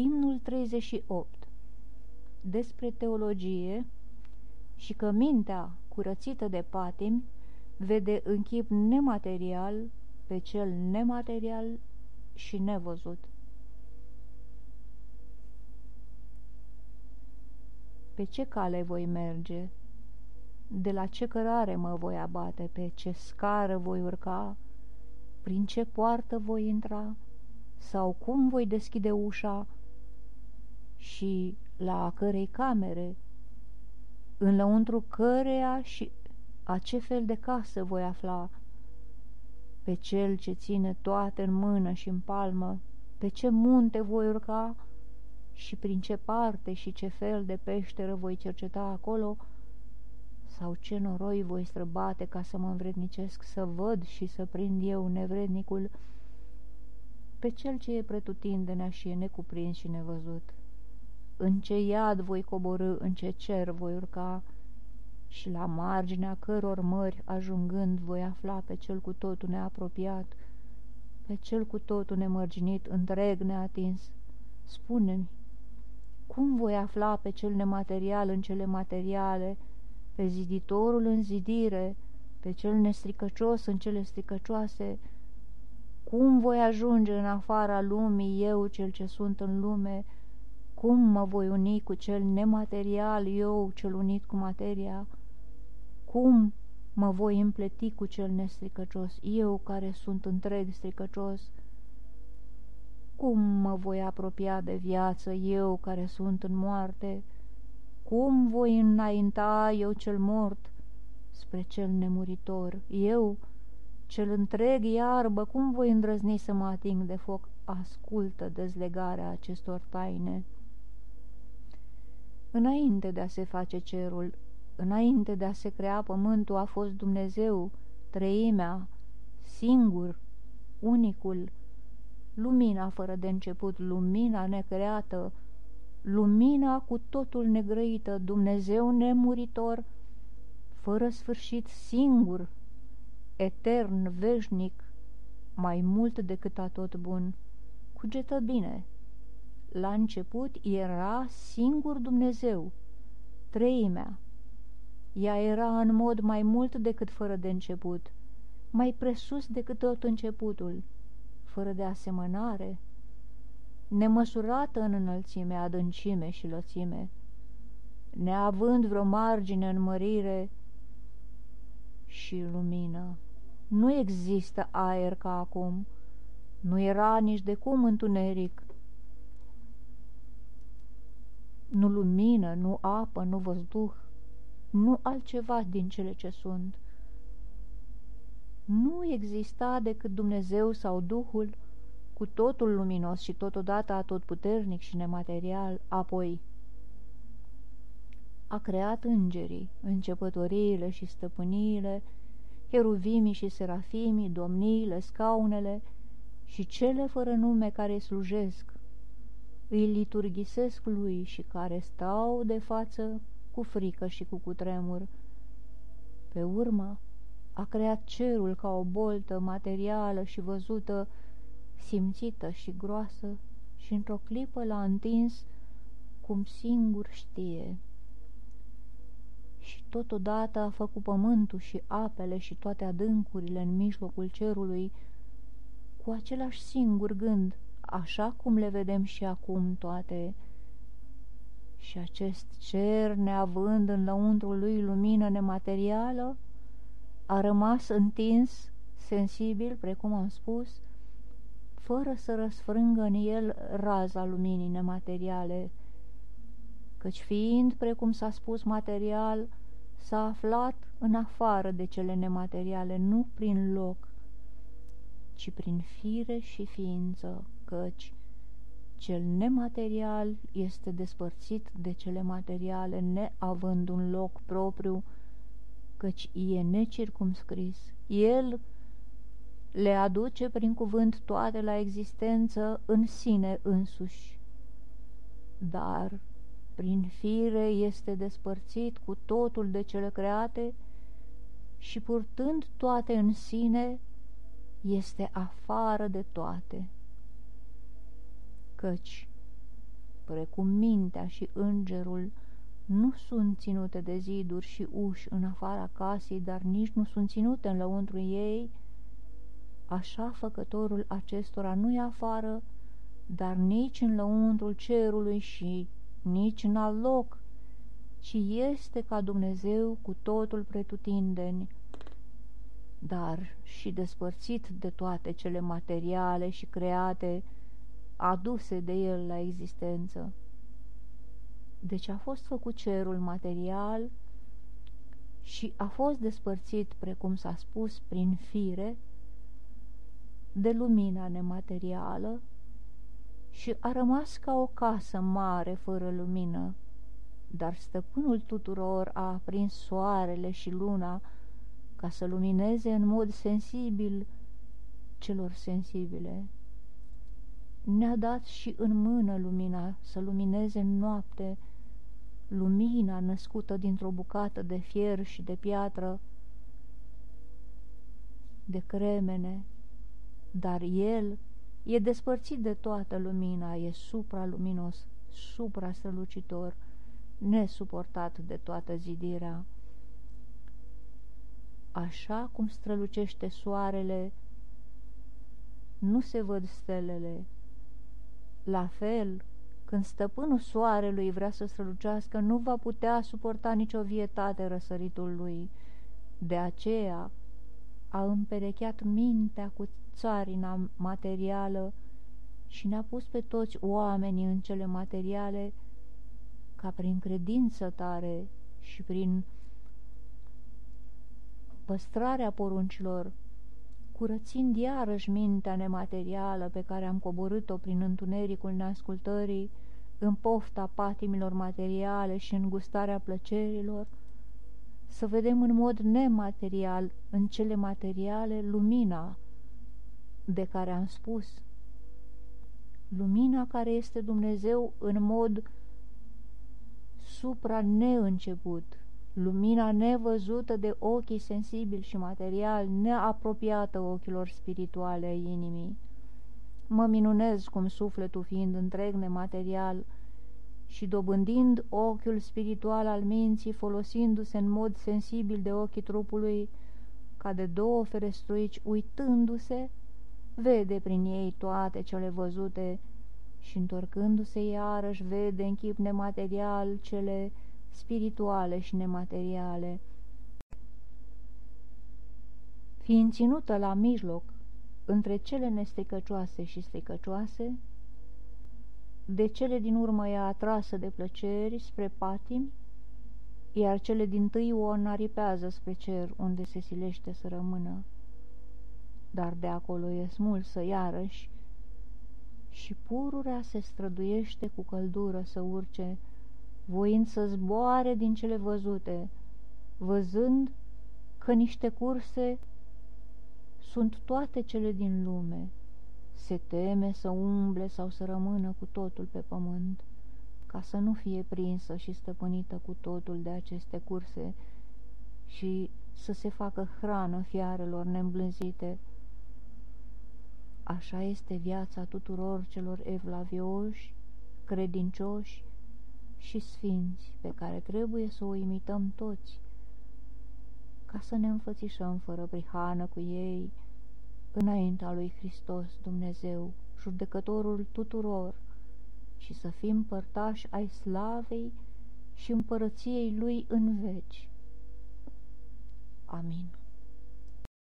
Imnul 38 Despre teologie și că mintea curățită de patimi vede în chip nematerial pe cel nematerial și nevăzut. Pe ce cale voi merge? De la ce cărare mă voi abate? Pe ce scară voi urca? Prin ce poartă voi intra? Sau cum voi deschide ușa? Și la cărei camere? În lăuntru căreia și a ce fel de casă voi afla? Pe cel ce ține toate în mână și în palmă? Pe ce munte voi urca? Și prin ce parte și ce fel de peșteră voi cerceta acolo? Sau ce noroi voi străbate ca să mă învrednicesc, să văd și să prind eu nevrednicul pe cel ce e pretutindenea și e necuprins și nevăzut? În ce iad voi coborâ, în ce cer voi urca, și la marginea căror mări ajungând voi afla pe cel cu totul neapropiat, pe cel cu totul nemărginit, întreg neatins. Spune-mi, cum voi afla pe cel nematerial în cele materiale, pe ziditorul în zidire, pe cel nestricăcios în cele stricăcioase? Cum voi ajunge în afara lumii eu, cel ce sunt în lume? Cum mă voi uni cu cel nematerial, eu, cel unit cu materia? Cum mă voi împleti cu cel nestricăcios, eu care sunt întreg stricăcios? Cum mă voi apropia de viață, eu care sunt în moarte? Cum voi înainta eu cel mort spre cel nemuritor? Eu, cel întreg iarbă, cum voi îndrăzni să mă ating de foc? Ascultă dezlegarea acestor taine. Înainte de a se face cerul, Înainte de a se crea pământul a fost Dumnezeu, treimea, singur, unicul, lumina fără de început, lumina necreată, lumina cu totul negrăită, Dumnezeu nemuritor, fără sfârșit, singur, etern, veșnic, mai mult decât atot bun. Cugetă bine, la început era singur Dumnezeu, treimea, ea era în mod mai mult decât fără de început, mai presus decât tot începutul, fără de asemănare, nemăsurată în înălțime, adâncime și lățime, neavând vreo margine în mărire și lumină. Nu există aer ca acum, nu era nici de cum întuneric, nu lumină, nu apă, nu văzduh, nu altceva din cele ce sunt. Nu exista decât Dumnezeu sau Duhul, cu totul luminos și totodată atotputernic și nematerial, apoi a creat îngerii, începătoriile și stăpâniile, heruvimii și serafimii, domniile, scaunele și cele fără nume care slujesc, îi liturghisesc lui și care stau de față cu frică și cu cutremur. Pe urmă, a creat cerul ca o boltă materială și văzută, simțită și groasă, și într-o clipă l-a întins cum singur știe. Și totodată a făcut pământul și apele și toate adâncurile în mijlocul cerului, cu același singur gând, așa cum le vedem și acum toate, și acest cer, neavând în lăuntrul lui lumină nematerială, a rămas întins, sensibil, precum am spus, fără să răsfrângă în el raza luminii nemateriale, căci fiind, precum s-a spus, material, s-a aflat în afară de cele nemateriale, nu prin loc, ci prin fire și ființă, căci cel nematerial este despărțit de cele materiale, neavând un loc propriu, căci e necircumscris. El le aduce prin cuvânt toate la existență în sine însuși. Dar prin fire este despărțit cu totul de cele create și purtând toate în sine, este afară de toate căci precum mintea și îngerul, nu sunt ținute de ziduri și uși în afara casei, dar nici nu sunt ținute în lăuntru ei, așa făcătorul acestora nu e afară, dar nici în lăuntrul cerului și nici în alt loc, ci este ca Dumnezeu cu totul pretutindeni, dar și despărțit de toate cele materiale și create, aduse de el la existență. Deci a fost făcut cerul material și a fost despărțit, precum s-a spus, prin fire, de lumina nematerială și a rămas ca o casă mare fără lumină, dar stăpânul tuturor a aprins soarele și luna ca să lumineze în mod sensibil celor sensibile. Ne-a dat și în mână lumina să lumineze în noapte, lumina născută dintr-o bucată de fier și de piatră, de cremene, dar el e despărțit de toată lumina, e supraluminos, supra-strălucitor, nesuportat de toată zidirea. Așa cum strălucește soarele, nu se văd stelele. La fel, când stăpânul soarelui vrea să strălucească, nu va putea suporta nicio vietate răsăritul lui. De aceea a împerecheat mintea cu țarina materială și ne-a pus pe toți oamenii în cele materiale ca prin credință tare și prin păstrarea poruncilor, curățind iarăși mintea nematerială pe care am coborât-o prin întunericul neascultării, în pofta patimilor materiale și în gustarea plăcerilor, să vedem în mod nematerial, în cele materiale, lumina de care am spus. Lumina care este Dumnezeu în mod supra-neînceput, lumina nevăzută de ochii sensibili și material, neapropiată ochilor spirituale ai inimii. Mă minunez cum sufletul fiind întreg nematerial și dobândind ochiul spiritual al minții, folosindu-se în mod sensibil de ochii trupului, ca de două ferestruici, uitându-se, vede prin ei toate cele văzute și întorcându-se iarăși vede în chip nematerial cele spirituale și nemateriale. Fiind ținută la mijloc între cele nestecăcioase și stricăcioase, de cele din urmă e atrasă de plăceri spre patimi, iar cele din tâi o înaripează spre cer, unde se silește să rămână dar de acolo e smulsă iarăși și pururea se străduiește cu căldură să urce, voind să zboare din cele văzute, văzând că niște curse sunt toate cele din lume. Se teme să umble sau să rămână cu totul pe pământ, ca să nu fie prinsă și stăpânită cu totul de aceste curse și să se facă hrană fiarelor neîmblânzite, Așa este viața tuturor celor evlavioși, credincioși și sfinți pe care trebuie să o imităm toți, ca să ne înfățișăm fără prihană cu ei înaintea lui Hristos Dumnezeu, judecătorul tuturor, și să fim părtași ai slavei și împărăției Lui în veci. Amin.